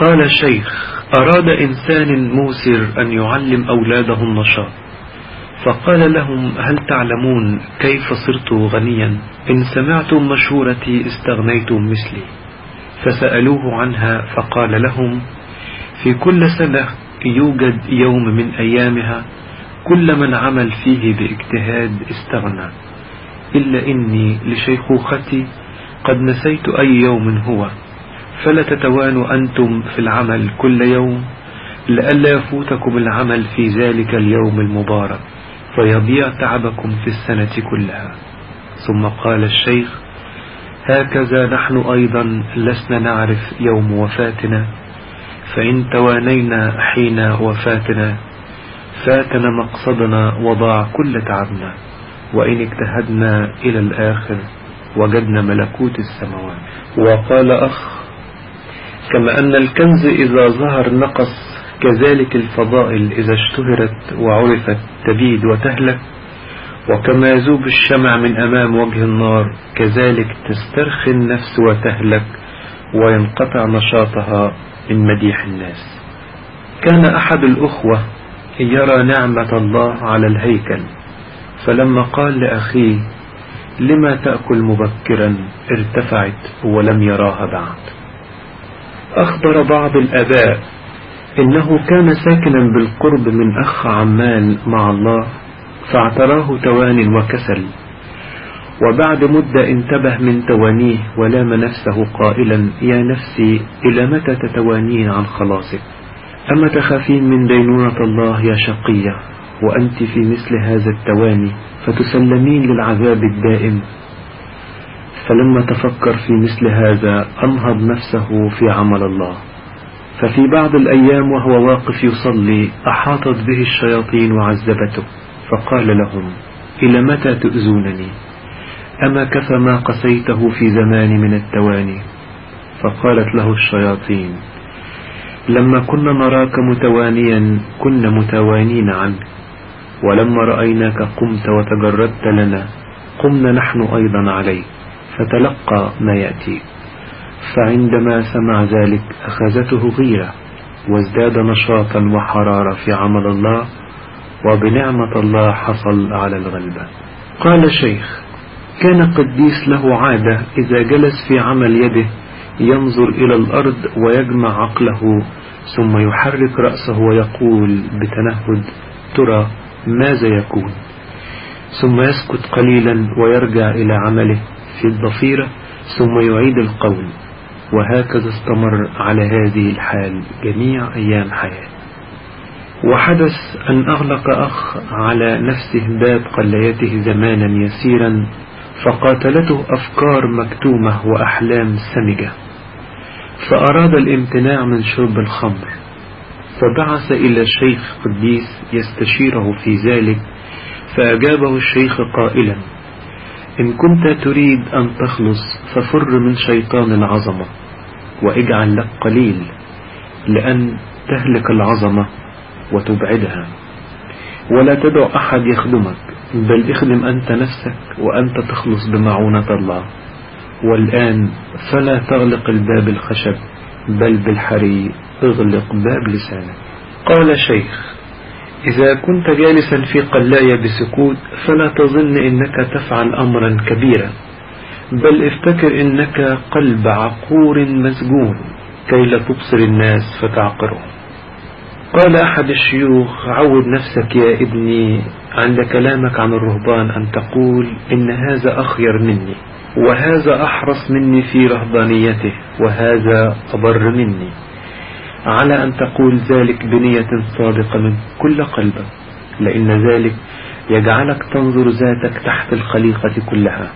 قال الشيخ أراد إنسان موسر أن يعلم أولاده النشاط. فقال لهم هل تعلمون كيف صرت غنيا؟ إن سمعتم مشورتي استغنيتم مثلي. فسألوه عنها فقال لهم في كل سنة يوجد يوم من أيامها كل من عمل فيه باجتهاد استغنى. إلا إني لشيخوختي قد نسيت أي يوم هو. فلا تتوانوا أنتم في العمل كل يوم لئلا يفوتكم العمل في ذلك اليوم المبارك فيضيع تعبكم في السنة كلها. ثم قال الشيخ هكذا نحن أيضا لسنا نعرف يوم وفاتنا فإن توانينا حين وفاتنا فاتنا مقصدنا وضاع كل تعبنا وإن اجتهدنا إلى الآخر وجدنا ملكوت السماوات. وقال أخ كما أن الكنز إذا ظهر نقص كذلك الفضائل إذا اشتهرت وعرفت تبيد وتهلك وكما يذوب الشمع من أمام وجه النار كذلك تسترخي النفس وتهلك وينقطع نشاطها من مديح الناس. كان أحد الأخوة يرى نعمة الله على الهيكل فلما قال لأخيه لما تأكل مبكرا ارتفعت ولم يراها بعد. أخبر بعض الأباء إنه كان ساكنا بالقرب من أخ عمال مع الله فاعتراه توان وكسل. وبعد مدة انتبه من توانيه ولام نفسه قائلا يا نفسي إلى متى تتوانين عن خلاصك؟ أما تخافين من دينونة الله يا شقية؟ وأنت في مثل هذا التواني فتسلمين للعذاب الدائم. فلما تفكر في مثل هذا أنهض نفسه في عمل الله. ففي بعض الأيام وهو واقف يصلي أحاطت به الشياطين وعذبته. فقال لهم إلى متى تؤذونني؟ أما كفى ما قسيته في زمان من التواني. فقالت له الشياطين لما كنا نراك متوانيا كنا متوانين عنك. ولما رأيناك قمت وتجردت لنا قمنا نحن أيضا عليك. فتلقى ما يأتيك فعندما سمع ذلك أخذته غيرة وازداد نشاطا وحرارة في عمل الله وبنعمة الله حصل على الغلبة. قال الشيخ كان قديس له عادة إذا جلس في عمل يده ينظر إلى الأرض ويجمع عقله ثم يحرك رأسه ويقول بتنهد ترى ماذا يكون؟ ثم يسكت قليلا ويرجع إلى عمله. في الضفيرة ثم يعيد القول. وهكذا استمر على هذه الحال جميع أيام حياته. وحدث أن أغلق أخ على نفسه باب قليته زمانا يسيرا فقاتلته أفكار مكتومة وأحلام سمجة. فأراد الامتناع من شرب الخمر. فبعث إلى الشيخ قديس يستشيره في ذلك فأجابه الشيخ قائلا إن كنت تريد أن تخلص ففر من شيطان العظمة واجعل لك قليل لأن تهلك العظمة وتبعدها. ولا تدع أحد يخدمك بل اخدم أنت نفسك وأنت تخلص بمعونة الله. والآن فلا تغلق الباب الخشب بل بالحري اغلق باب لسانك. قال شيخ إذا كنت جالسا في قلاية بسكوت فلا تظن إنك تفعل أمرا كبيرا بل افتكر إنك قلب عقور مسجون كي لا تبصر الناس فتعقرهم. قال أحد الشيوخ عود نفسك يا ابني عند كلامك عن الرهبان أن تقول إن هذا أخير مني وهذا أحرص مني في رهبانيته وهذا أبر مني. على أن تقول ذلك بنية صادقة من كل قلبك لأن ذلك يجعلك تنظر ذاتك تحت الخليقة كلها.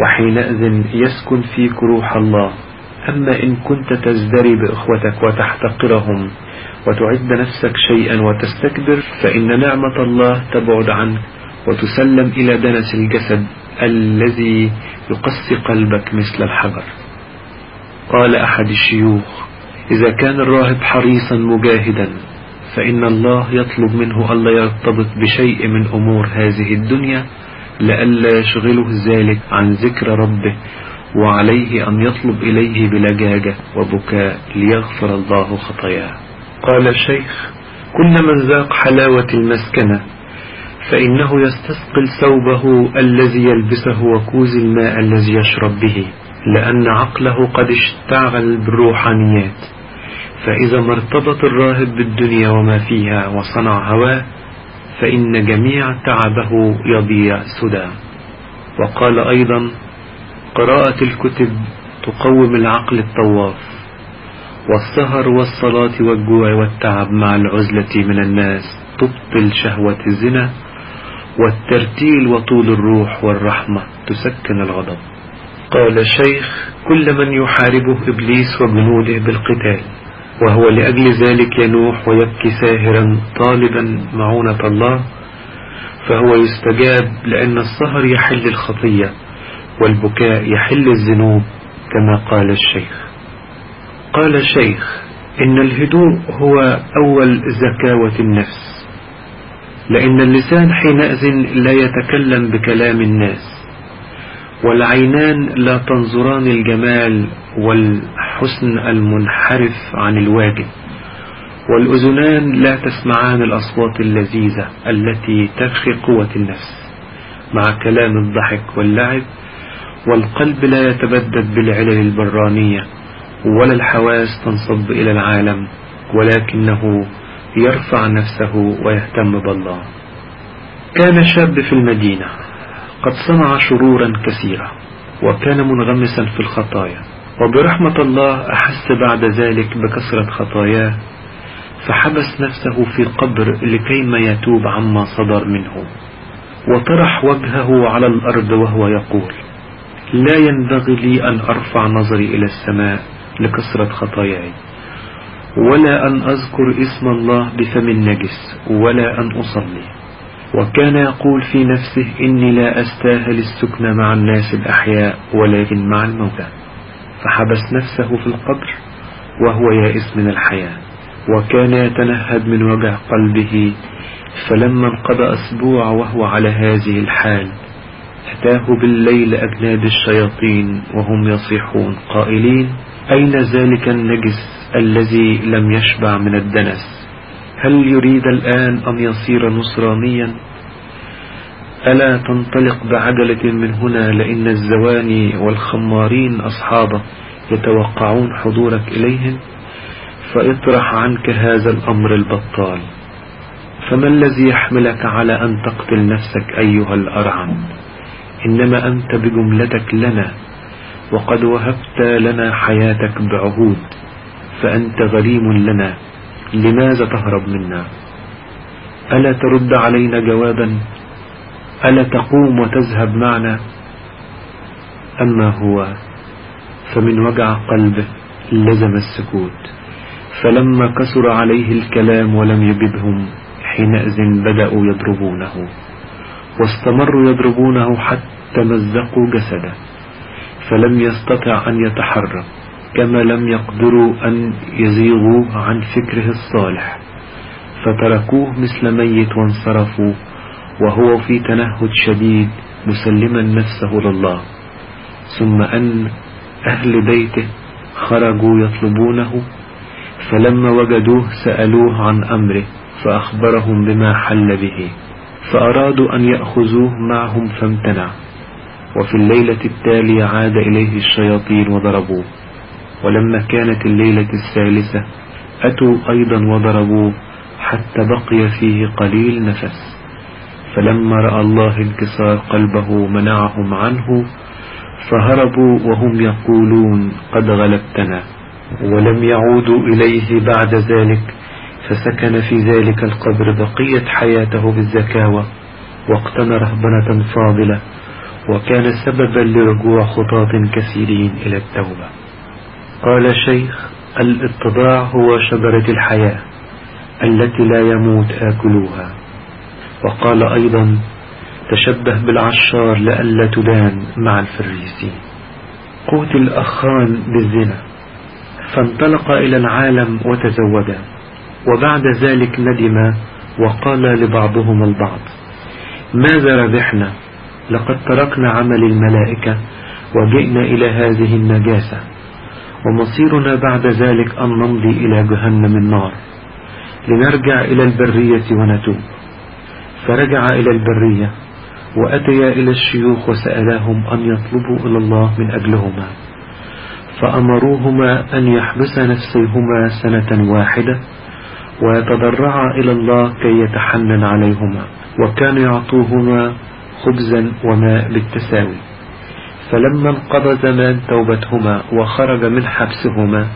وحينئذ يسكن فيك روح الله. أما إن كنت تزدري بإخوتك وتحتقرهم وتعد نفسك شيئا وتستكبر فإن نعمة الله تبعد عنك وتسلم إلى دنس الجسد الذي يقسي قلبك مثل الحجر. قال أحد الشيوخ إذا كان الراهب حريصا مجاهدا فإن الله يطلب منه ألا يرتبط بشيء من أمور هذه الدنيا لئلا يشغله ذلك عن ذكر ربه وعليه أن يطلب إليه بلجاجة وبكاء ليغفر الله خطاياه. قال الشيخ كل من ذاق حلاوة المسكنة فإنه يستثقل ثوبه الذي يلبسه وكوز الماء الذي يشرب به لأن عقله قد اشتغل بالروحانيات. فإذا ما ارتبط الراهب بالدنيا وما فيها وصنع هواه فإن جميع تعبه يضيع سدى. وقال أيضا قراءة الكتب تقوم العقل الطواف والسهر والصلاة والجوع والتعب مع العزلة من الناس تبطل شهوة الزنا والترتيل وطول الروح والرحمة تسكن الغضب. قال الشيخ كل من يحاربه إبليس وجنوده بالقتال. وهو لأجل ذلك ينوح ويبكي ساهرا طالبا معونة الله فهو يستجاب لأن السهر يحل الخطية والبكاء يحل الذنوب كما قال الشيخ. قال الشيخ إن الهدوء هو أول زكاوة النفس لأن اللسان حينئذ لا يتكلم بكلام الناس والعينان لا تنظران الجمال والحسن المنحرف عن الواجب. والأذنان لا تسمعان الأصوات اللذيذة التي ترخي قوة النفس مع كلام الضحك واللعب والقلب لا يتبدد بالعلل البرانية ولا الحواس تنصب إلى العالم ولكنه يرفع نفسه ويهتم بالله. كان شاب في المدينة قد صنع شرورا كثيرة وكان منغمسا في الخطايا. وبرحمة الله أحس بعد ذلك بكثرة خطاياه فحبس نفسه في قبر لكيما يتوب عما صدر منه وطرح وجهه على الأرض وهو يقول لا ينبغي لي أن أرفع نظري إلى السماء لكثرة خطاياي ولا أن أذكر اسم الله بفم نجس ولا أن أصلي وكان يقول في نفسه إني لا أستاهل السكن مع الناس الأحياء ولكن مع الموتى. فحبس نفسه في القبر وهو يائس من الحياة وكان يتنهد من وجع قلبه فلما انقضى أسبوع وهو على هذه الحال أتاه بالليل أجناد الشياطين وهم يصيحون قائلين أين ذلك النجس الذي لم يشبع من الدنس؟ هل يريد الآن أن يصير نصرانيا؟ ألا تنطلق بعجلة من هنا لأن الزواني والخمارين أصحابك يتوقعون حضورك إليهم فاطرح عنك هذا الأمر البطال. فما الذي يحملك على أن تقتل نفسك أيها الأرعن إنما أنت بجملتك لنا وقد وهبت لنا حياتك بعهود فأنت غريم لنا لماذا تهرب منا؟ ألا ترد علينا جوابا ألا تقوم وتذهب معنا؟ أما هو فمن وجع قلبه لزم السكوت. فلما كسر عليه الكلام ولم يجبهم حينئذ بدأوا يضربونه. واستمروا يضربونه حتى مزقوا جسده. فلم يستطع أن يتحرك كما لم يقدروا أن يزيغوا عن فكره الصالح. فتركوه مثل ميت وانصرفوا وهو في تنهد شديد مسلما نفسه لله. ثم أن أهل بيته خرجوا يطلبونه فلما وجدوه سألوه عن أمره فأخبرهم بما حل به. فأرادوا أن يأخذوه معهم فامتنع. وفي الليلة التالية عاد إليه الشياطين وضربوه. ولما كانت الليلة الثالثة أتوا أيضا وضربوه حتى بقي فيه قليل نفس. فلما رأى الله انكسار قلبه منعهم عنه فهربوا وهم يقولون قد غلبتنا ولم يعودوا إليه بعد ذلك فسكن في ذلك القبر بقية حياته بالزكاوة واقتنى رهبنة فاضلة وكان سببا لرجوع خطاة كثيرين إلى التوبة. قال الشيخ الإتضاع هو شجرة الحياة التي لا يموت آكلوها وقال أيضا تشبه بالعشار لئلا تدان مع الفريسين. قوت الأخان بالزنا. فانطلق إلى العالم وتزوجا وبعد ذلك ندم وقال لبعضهم البعض ماذا ربحنا؟ لقد تركنا عمل الملائكة وجئنا إلى هذه النجاسة. ومصيرنا بعد ذلك أن نمضي إلى جهنم النار. لنرجع إلى البرية ونتوب. فرجع إلى البرية وأتيا إلى الشيوخ وسألاهم أن يطلبوا إلى الله من أجلهما. فأمروهما أن يحبس نفسيهما سنة واحدة ويتضرعا إلى الله كي يتحنن عليهما وكان يعطوهما خبزا وماء بالتساوي. فلما انقضى زمان توبتهما وخرج من حبسهما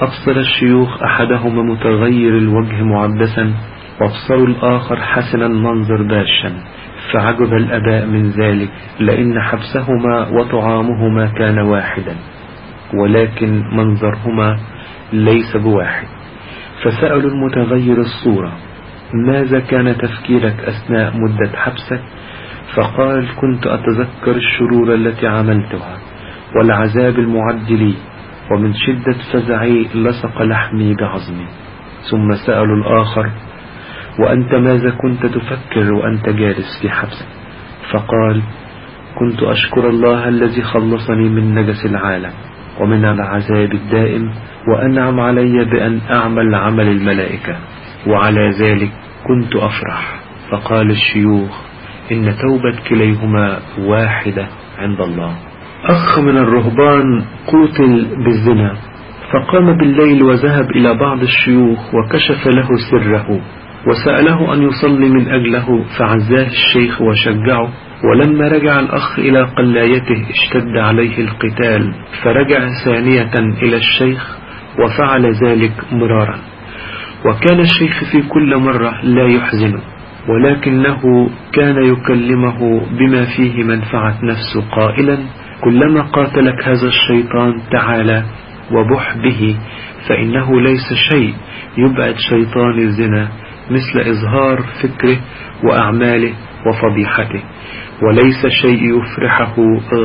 أبصر الشيوخ أحدهما متغير الوجه معبسا وابصروا الآخر حسن المنظر باشا فعجب الأباء من ذلك لأن حبسهما وطعامهما كان واحدا. ولكن منظرهما ليس بواحد. فسألوا المتغير الصورة ماذا كان تفكيرك أثناء مدة حبسك؟ فقال كنت أتذكر الشرور التي عملتها والعذاب المعد لي ومن شدة فزعي لصق لحمي بعظمي. ثم سألوا الآخر وأنت ماذا كنت تفكر وأنت جالس في حبسك فقال كنت أشكر الله الذي خلصني من نجس العالم ومن العذاب الدائم وأنعم علي بأن أعمل عمل الملائكة وعلى ذلك كنت أفرح. فقال الشيوخ إن توبة كليهما واحدة عند الله. أخ من الرهبان قتل بالزنا فقام بالليل وذهب إلى بعض الشيوخ وكشف له سره. وسأله أن يصلي من أجله فعزاه الشيخ وشجعه ولما رجع الأخ إلى قلايته اشتد عليه القتال فرجع ثانية إلى الشيخ وفعل ذلك مرارا. وكان الشيخ في كل مرة لا يحزنه ولكنه كان يكلمه بما فيه منفعة نفسه قائلا كلما قاتلك هذا الشيطان تعالى وبح به فإنه ليس شيء يبعد شيطان الزنا مثل إظهار فكره وأعماله وفضيحته وليس شيء يفرحه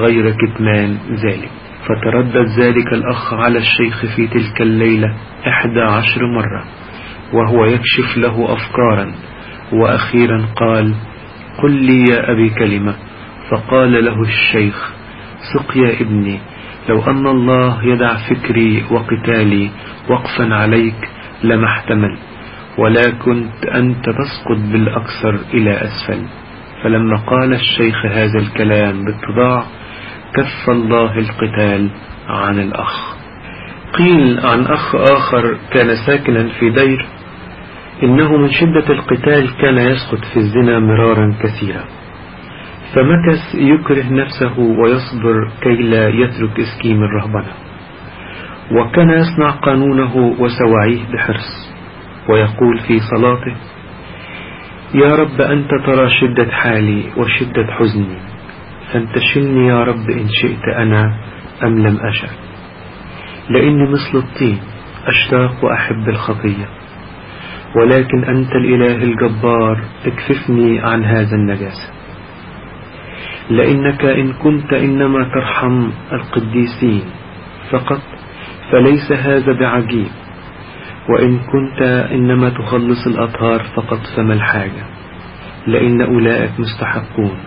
غير كتمان ذلك. فتردد ذلك الأخ على الشيخ في تلك الليلة إحدى عشر مرة وهو يكشف له أفكارا وأخيرا قال قل لي يا أبي كلمة. فقال له الشيخ سق يا ابني لو أن الله يدع فكري وقتالي وقفا عليك لما احتمل ولا كنت أنت تسقط بالأكثر إلى أسفل. فلما قال الشيخ هذا الكلام باتضاع كف الله القتال عن الأخ. قيل عن أخ آخر كان ساكنا في دير إنه من شدة القتال كان يسقط في الزنا مرارا كثيرا. فمكث يكره نفسه ويصبر كي لا يترك إسكيم الرهبنة. وكان يصنع قانونه وسواعيه بحرص. ويقول في صلاته يا رب أنت ترى شدة حالي وشدة حزني فانتشلني يا رب إن شئت أنا أم لم أشأ. لأني مثل الطين أشتاق وأحب الخطية ولكن أنت الإله الجبار اكففني عن هذا النجاسة. لأنك إن كنت إنما ترحم القديسين فقط فليس هذا بعجيب وإن كنت إنما تخلص الأطهار فقط فما الحاجة لأن أولئك مستحقون.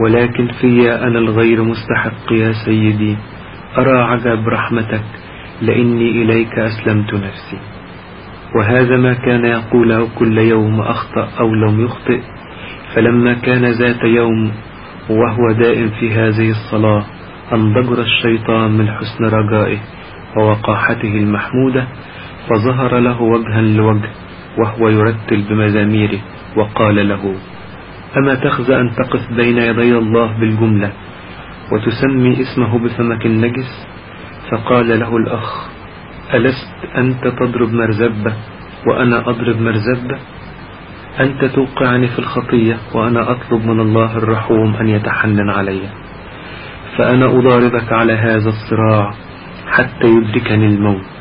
ولكن في أنا الغير مستحق يا سيدي أرى عجب رحمتك؟ لإني إليك أسلمت نفسي. وهذا ما كان يقوله كل يوم أخطأ أو لم يخطئ فلما كان ذات يوم وهو دائم في هذه الصلاة انضجر الشيطان من حسن رجائه ووقاحته المحمودة فظهر له وجها لوجه وهو يرتل بمزاميره وقال له أما تخزى أن تقف بين يدي الله بالجملة وتسمي اسمه بفمك النجس؟ فقال له الأخ ألست أنت تضرب مرزبة وأنا أضرب مرزبة؟ أنت توقعني في الخطية وأنا أطلب من الله الرحوم أن يتحنن علي فأنا أضاربك على هذا الصراع حتى يدركني الموت.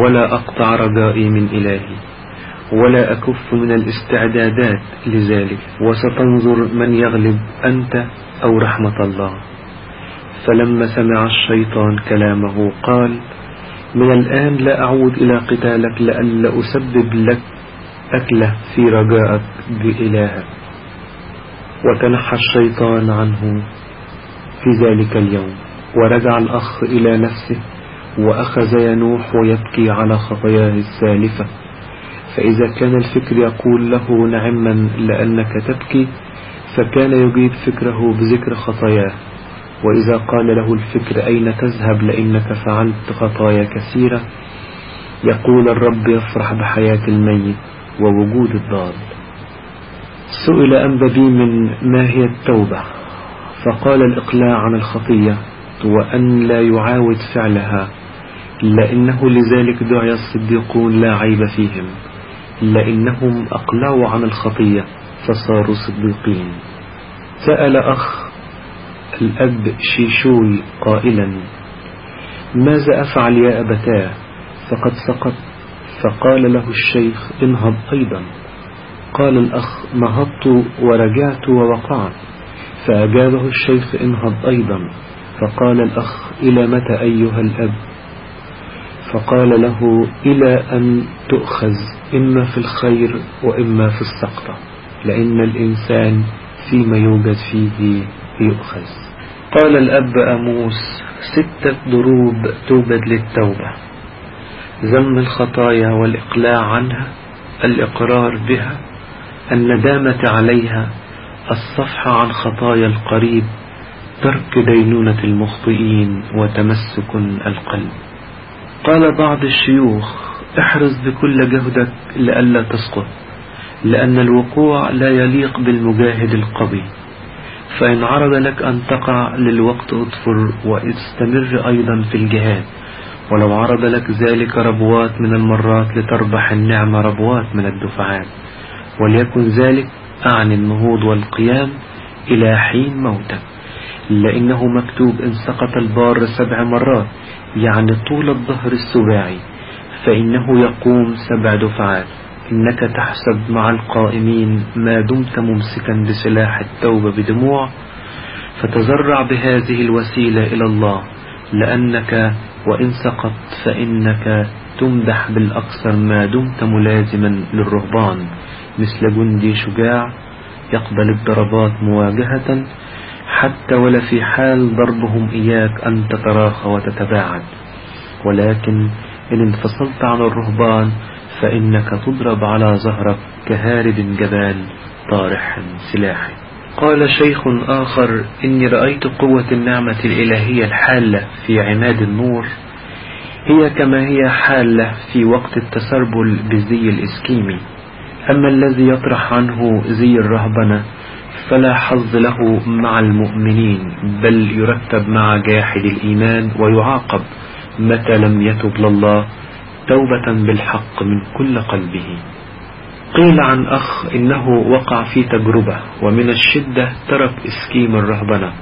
ولا أقطع رجائي من إلهي ولا أكف من الاستعدادات لذلك. وستنظر من يغلب أنت أو رحمة الله. فلما سمع الشيطان كلامه قال من الآن لا أعود إلى قتالك لألا أسبب لك أكلة في رجائك بإلهك. وتنحى الشيطان عنه في ذلك اليوم. ورجع الأخ إلى نفسه وأخذ ينوح ويبكي على خطاياه السالفة. فإذا كان الفكر يقول له نعما لأنك تبكي فكان يجيب فكره بذكر خطاياه. وإذا قال له الفكر أين تذهب لأنك فعلت خطايا كثيرة يقول الرب يفرح بحياة الميت ووجود الضال سئل أنببي من ما هي التوبة؟ فقال الإقلاع عن الخطية وأن لا يعاود فعلها. لأنه لذلك دعي الصديقون لا عيب فيهم. لأنهم أقلعوا عن الخطية فصاروا صديقين. سأل أخ الأب شيشوي قائلا ماذا أفعل يا أبتاه؟ فقد سقط. فقال له الشيخ انهض أيضا. قال الأخ نهضت ورجعت ووقعت. فأجابه الشيخ انهض أيضا. فقال الأخ إلى متى أيها الأب؟ فقال له إلى أن تؤخذ إما في الخير وإما في السقطة لأن الإنسان فيما يوجد فيه يؤخذ. قال الأب أموس ستة ضروب توجد للتوبة. ذم الخطايا والإقلاع عنها الإقرار بها الندامة عليها الصفح عن خطايا القريب ترك دينونة المخطئين وتمسك القلب. قال بعض الشيوخ احرص بكل جهدك لئلا تسقط لأن الوقوع لا يليق بالمجاهد القوي. فإن عرض لك أن تقع للوقت اطفر واستمر أيضا في الجهاد. ولو عرض لك ذلك ربوات من المرات لتربح النعمة ربوات من الدفعات. وليكن ذلك أعني النهوض والقيام إلى حين موتك. لأنه مكتوب إن سقط البار سبع مرات. يعني طول الظهر السباعي فإنه يقوم سبع دفعات. إنك تحسب مع القائمين ما دمت ممسكا بسلاح التوبة بدموع فتزرع بهذه الوسيلة إلى الله. لأنك وإن سقط فإنك تمدح بالأكثر ما دمت ملازما للرهبان. مثل جندي شجاع يقبل الضربات مواجهة حتى ولا في حال ضربهم إياك أن تتراخى وتتباعد. ولكن إن انفصلت عن الرهبان فإنك تضرب على ظهرك كهارب جبال طارح سلاحي قال شيخ آخر إني رأيت قوة النعمة الإلهية الحالة في عماد النور. هي كما هي حالة في وقت التسربل بالزي الإسكيمي. أما الذي يطرح عنه زي الرهبنة فلا حظ له مع المؤمنين بل يرتب مع جاحد الإيمان ويعاقب متى لم يتب لله توبة بالحق من كل قلبه. قيل عن أخ إنه وقع في تجربة ومن الشدة ترك إسكيم الرهبنة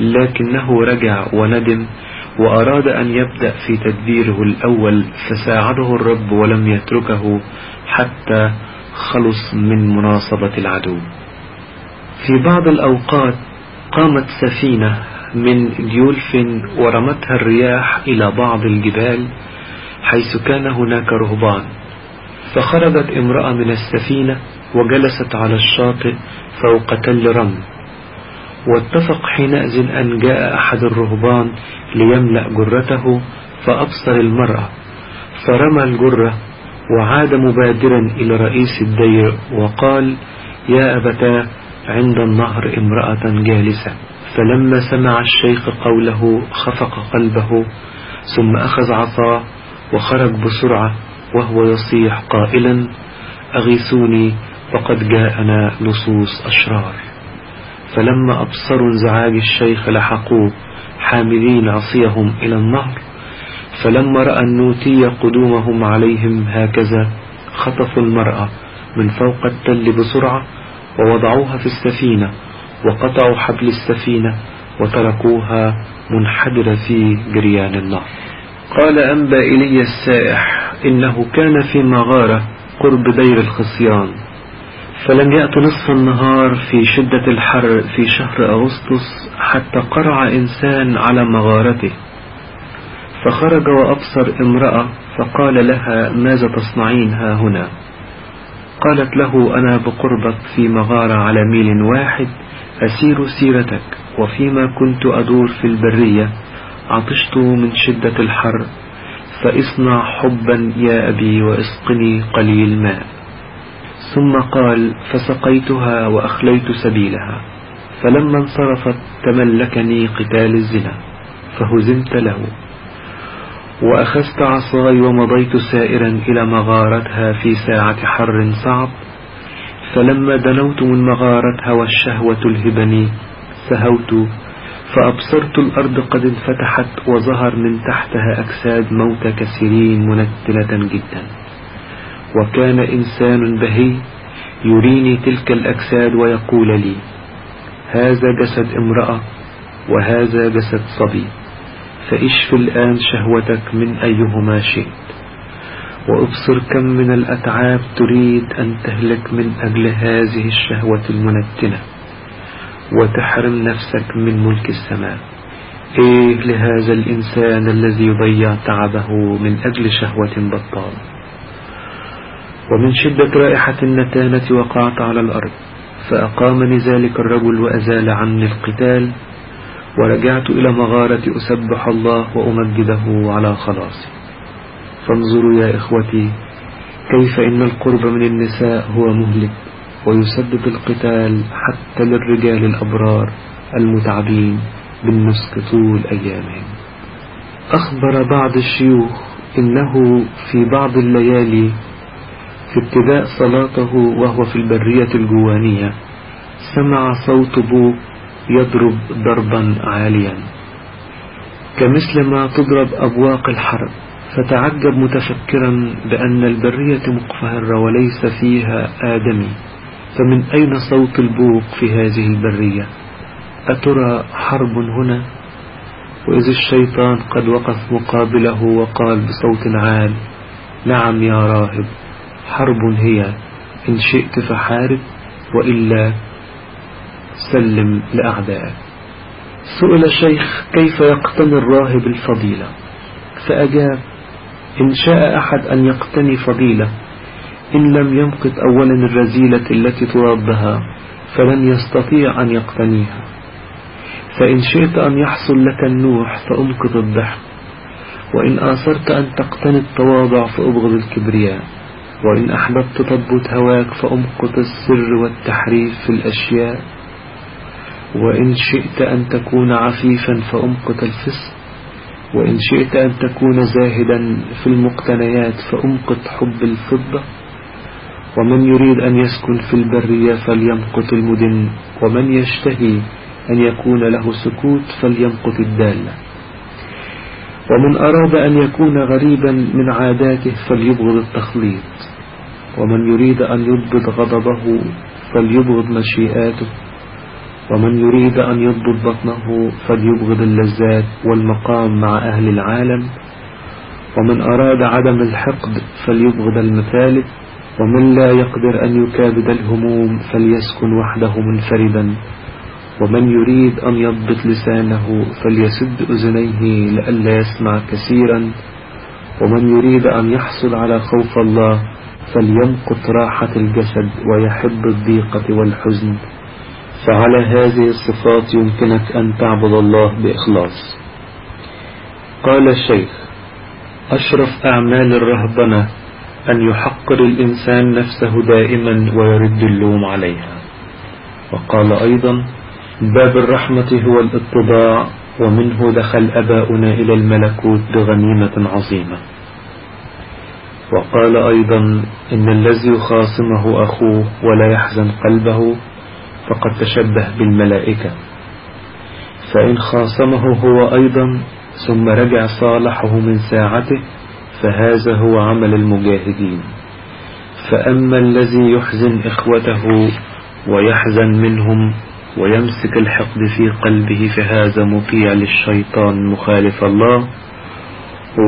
لكنه رجع وندم وأراد أن يبدأ في تدبيره الأول فساعده الرب ولم يتركه حتى خلص من مناصبة العدو. في بعض الأوقات قامت سفينة من ديولف ورمتها الرياح إلى بعض الجبال حيث كان هناك رهبان. فخرجت امرأة من السفينة وجلست على الشاطئ فوق تل رمل. واتفق حينئذ أن جاء أحد الرهبان ليملأ جرته فأبصر المرأة. فرمى الجرة وعاد مبادرا إلى رئيس الدير وقال يا أبتاه عند النهر امرأة جالسة فلما سمع الشيخ قوله خفق قلبه ثم أخذ عصاه وخرج بسرعة وهو يصيح قائلا أغيثوني وقد جاءنا لصوص أشرار. فلما أبصروا انزعاج الشيخ لحقوه حاملين عصيهم إلى النهر فلما رأى النوتي قدومهم عليهم هكذا خطفوا المرأة من فوق التل بسرعة ووضعوها في السفينة وقطعوا حبل السفينة وتركوها منحدرة في جريان النهر قال أنبأ إلي السائح إنه كان في مغارة قرب دير الخصيان. فلم يأت نصف النهار في شدة الحر في شهر أغسطس حتى قرع إنسان على مغارته. فخرج وأبصر امرأة فقال لها ماذا تصنعين ها هنا؟ قالت له أنا بقربك في مغارة على ميل واحد أسير سيرتك وفيما كنت أدور في البرية عطشت من شدة الحر فاصنع حبا يا أبي واسقني قليل ماء ثم قال فسقيتها وأخليت سبيلها فلما انصرفت تملكني قتال الزنا فهزمت له. وأخذت عصاي ومضيت سائرا إلى مغارتها في ساعة حر صعب. فلما دنوت من مغارتها والشهوة الهبني سهوت فأبصرت الأرض قد انفتحت وظهر من تحتها أجساد موتى كثيرين منتنة جدا. وكان إنسان بهي يريني تلك الأجساد ويقول لي هذا جسد امرأة وهذا جسد صبي. فإشف الآن شهوتك من أيهما شئت. وأبصر كم من الأتعاب تريد أن تهلك من أجل هذه الشهوة المنتنة. وتحرم نفسك من ملك السماء. إيه لهذا الإنسان الذي يضيع تعبه من أجل شهوة بطال ومن شدة رائحة النتانة وقعت على الأرض فأقامني ذلك الرجل وأزال عني القتال ورجعت إلى مغارة أسبح الله وأمجده على خلاصي. فانظروا يا إخوتي كيف إن القرب من النساء هو مهلك ويسبب القتال حتى للرجال الأبرار المتعبين بالنسك طول أيامهم. أخبر بعض الشيوخ إنه في بعض الليالي في ابتداء صلاته وهو في البرية الجوانية سمع صوت بوق يضرب ضربا عاليا. كمثل ما تضرب أبواق الحرب فتعجب متفكرا بأن البرية مقفهرة وليس فيها آدمي. فمن أين صوت البوق في هذه البرية؟ أترى حرب هنا؟ وإذ الشيطان قد وقف مقابله وقال بصوت عال نعم يا راهب حرب هي إن شئت فحارب وإلا سلم لأعدائك سئل الشيخ كيف يقتني الراهب الفضيلة؟ فأجاب إن شاء أحد أن يقتني فضيلة. إن لم يمقت أولا الرزيلة التي تربها فلن يستطيع أن يقتنيها. فإن شئت أن يحصل لك النوح فأمقت الضحك. وإن آثرت أن تقتني التواضع فأبغض الكبرياء. وإن أحببت تضبط هواك فأمقت السر والتحريف في الأشياء. وإن شئت أن تكون عفيفا فأمقت الفسق وإن شئت أن تكون زاهدا في المقتنيات فأمقت حب الفضة ومن يريد أن يسكن في البرية فليمقت المدن ومن يشتهي أن يكون له سكوت فليمقت الدالة ومن أراد أن يكون غريبا من عاداته فليبغض التخليط ومن يريد أن يضبط غضبه فليبغض مشيئاته. ومن يريد أن يضبط بطنه فليبغض اللذات والمقام مع أهل العالم. ومن أراد عدم الحقد فليبغض المثالب. ومن لا يقدر أن يكابد الهموم فليسكن وحده منفردا. ومن يريد أن يضبط لسانه فليسد أذنيه لئلا يسمع كثيرا. ومن يريد أن يحصل على خوف الله فليمقت راحة الجسد ويحب الضيقة والحزن. فعلى هذه الصفات يمكنك أن تعبد الله بإخلاص. قال الشيخ أشرف أعمال الرهبنة أن يحقر الإنسان نفسه دائما ويرد اللوم عليها. وقال أيضا باب الرحمة هو الاتضاع ومنه دخل أباؤنا إلى الملكوت بغنيمة عظيمة. وقال أيضا إن الذي يخاصمه أخوه ولا يحزن قلبه فقد تشبه بالملائكة. فإن خاصمه هو أيضا ثم رجع صالحه من ساعته فهذا هو عمل المجاهدين. فأما الذي يحزن إخوته ويحزن منهم ويمسك الحقد في قلبه فهذا مطيع للشيطان مخالف الله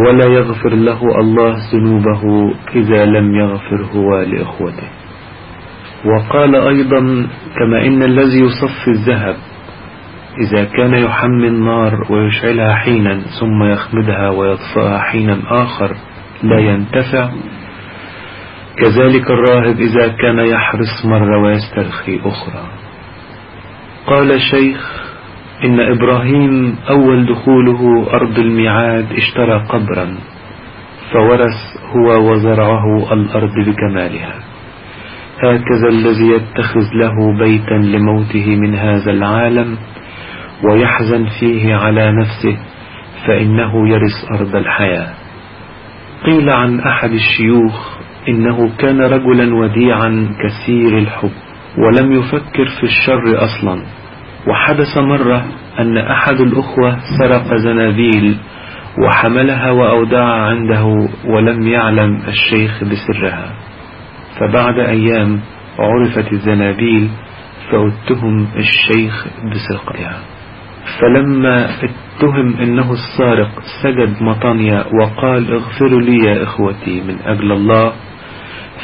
ولا يغفر له الله ذنوبه إذا لم يغفر هو لإخوته. وقال أيضا كما إن الذي يصفي الذهب إذا كان يحمي النار ويشعلها حينا ثم يخمدها ويطفئها حينا آخر لا ينتفع كذلك الراهب إذا كان يحرص مرة ويسترخي أخرى. قال الشيخ إن إبراهيم أول دخوله أرض الميعاد اشترى قبرا فورث هو وزرعه الأرض بكمالها هكذا الذي يتخذ له بيتا لموته من هذا العالم ويحزن فيه على نفسه فإنه يرث أرض الحياة. قيل عن أحد الشيوخ إنه كان رجلا وديعا كثير الحب ولم يفكر في الشر أصلا. وحدث مرة أن أحد الأخوة سرق زنابيل وحملها وأودعها عنده ولم يعلم الشيخ بسرها. فبعد أيام عرفت الزنابيل فاتهم الشيخ بسرقتها فلما اتهم إنه السارق سجد مطانيا وقال اغفروا لي يا إخوتي من أجل الله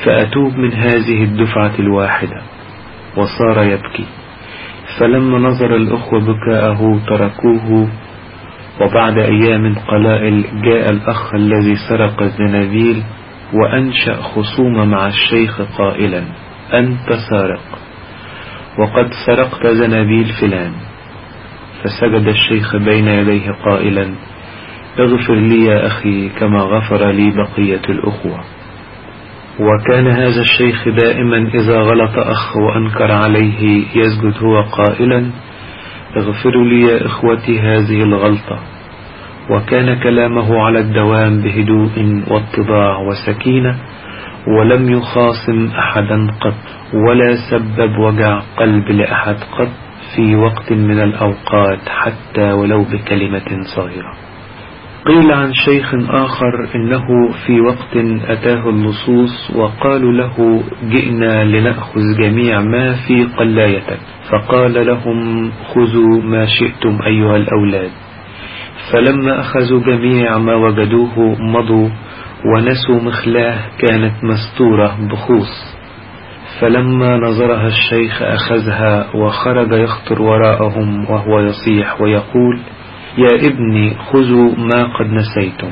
فأتوب من هذه الدفعة الواحدة. وصار يبكي. فلما نظر الأخوة بكاءه تركوه وبعد أيام قلائل جاء الأخ الذي سرق الزنابيل وأنشأ خصومة مع الشيخ قائلا أنت سارق. وقد سرقت زنابيل فلان. فسجد الشيخ بين يديه قائلا اغفر لي يا أخي كما غفر لي بقية الأخوة. وكان هذا الشيخ دائما إذا غلط أخ وأنكر عليه يسجد هو قائلا اغفروا لي يا إخوتي هذه الغلطة. وكان كلامه على الدوام بهدوء واتضاع وسكينة ولم يخاصم أحدا قط ولا سبب وجع قلب لأحد قط في وقت من الأوقات حتى ولو بكلمة صغيرة. قيل عن شيخ آخر إنه في وقت أتاه اللصوص وقالوا له جئنا لنأخذ جميع ما في قلايتك. فقال لهم خذوا ما شئتم أيها الأولاد. فلما أخذوا جميع ما وجدوه مضوا ونسوا مخلاه كانت مستورة بخوص. فلما نظرها الشيخ أخذها وخرج يخطر وراءهم وهو يصيح ويقول يا ابني خذوا ما قد نسيتم.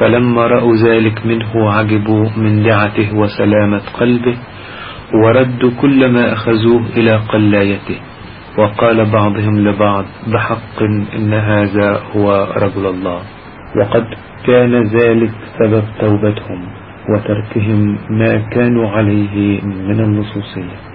فلما رأوا ذلك منه عجبوا من دعته وسلامة قلبه وردوا كل ما أخذوه إلى قلايته. وقال بعضهم لبعض بحق إن هذا هو رجل الله. وقد كان ذلك سبب توبتهم وتركهم ما كانوا عليه من النصوصية